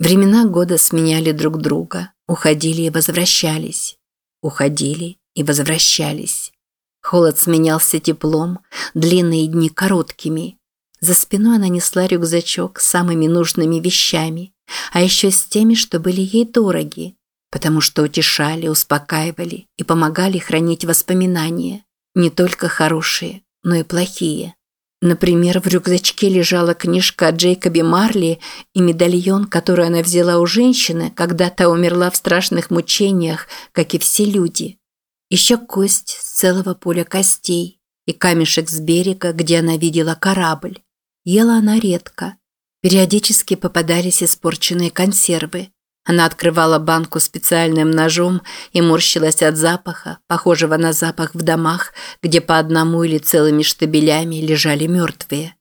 Времена года сменяли друг друга, уходили и возвращались. Уходили и возвращались. Холод сменялся теплом, длинные дни короткими. За спиной она несла рюкзачок с самыми нужными вещами, а еще с теми, что были ей дороги, потому что утешали, успокаивали и помогали хранить воспоминания, не только хорошие, но и плохие. Например, в рюкзачке лежала книжка о Джейкобе Марли и медальон, который она взяла у женщины, когда та умерла в страшных мучениях, как и все люди. Еще кость с целого поля костей и камешек с берега, где она видела корабль. Ела она редко. Периодически попадались испорченные консервы. Она открывала банку специальным ножом и морщилась от запаха, похожего на запах в домах, где по одному или целыми штабелями лежали мертвые.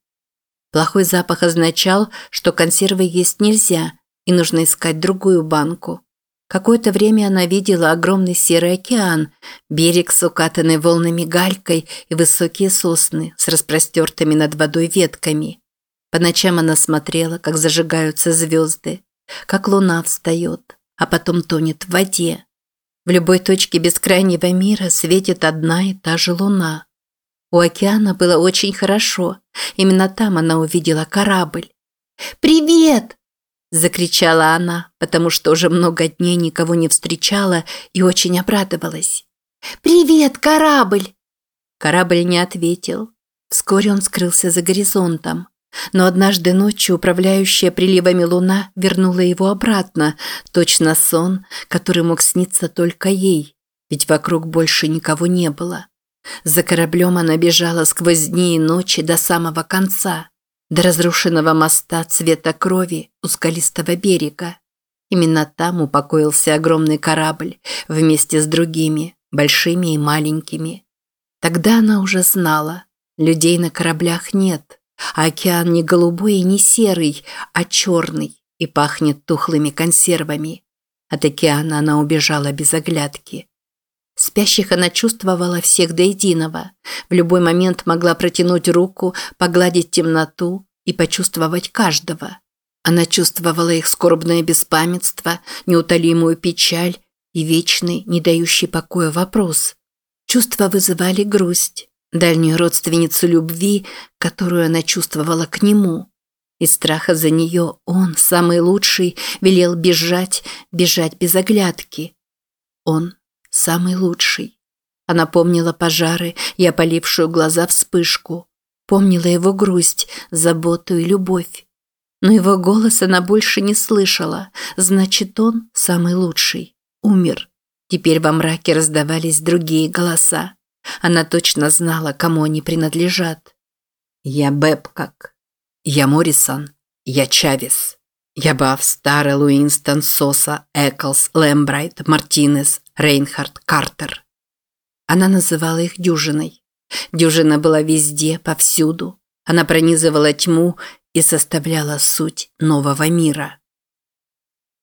Плохой запах означал, что консервы есть нельзя, и нужно искать другую банку. Какое-то время она видела огромный серый океан, берег с укатанной волнами галькой и высокие сосны с распростертыми над водой ветками. По ночам она смотрела, как зажигаются звезды как луна встает, а потом тонет в воде. В любой точке бескрайнего мира светит одна и та же луна. У океана было очень хорошо. Именно там она увидела корабль. «Привет!» – закричала она, потому что уже много дней никого не встречала и очень обрадовалась. «Привет, корабль!» Корабль не ответил. Вскоре он скрылся за горизонтом. Но однажды ночью управляющая приливами луна вернула его обратно, точно сон, который мог сниться только ей, ведь вокруг больше никого не было. За кораблем она бежала сквозь дни и ночи до самого конца, до разрушенного моста цвета крови у скалистого берега. Именно там упокоился огромный корабль вместе с другими, большими и маленькими. Тогда она уже знала, людей на кораблях нет – а океан не голубой и не серый, а черный и пахнет тухлыми консервами. От океана она убежала без оглядки. Спящих она чувствовала всех до единого. В любой момент могла протянуть руку, погладить темноту и почувствовать каждого. Она чувствовала их скорбное беспамятство, неутолимую печаль и вечный, не дающий покоя вопрос. Чувства вызывали грусть, дальнюю родственницу любви, которую она чувствовала к нему. Из страха за нее он, самый лучший, велел бежать, бежать без оглядки. Он самый лучший. Она помнила пожары и опалившую глаза вспышку. Помнила его грусть, заботу и любовь. Но его голос она больше не слышала. Значит, он самый лучший. Умер. Теперь во мраке раздавались другие голоса. Она точно знала, кому они принадлежат. «Я Бэбкак. Я Моррисон. Я Чавес. Я Баф, Старый, Луинстон, Соса, Эклс, Лэмбрайт, Мартинес, Рейнхард, Картер». Она называла их дюжиной. Дюжина была везде, повсюду. Она пронизывала тьму и составляла суть нового мира.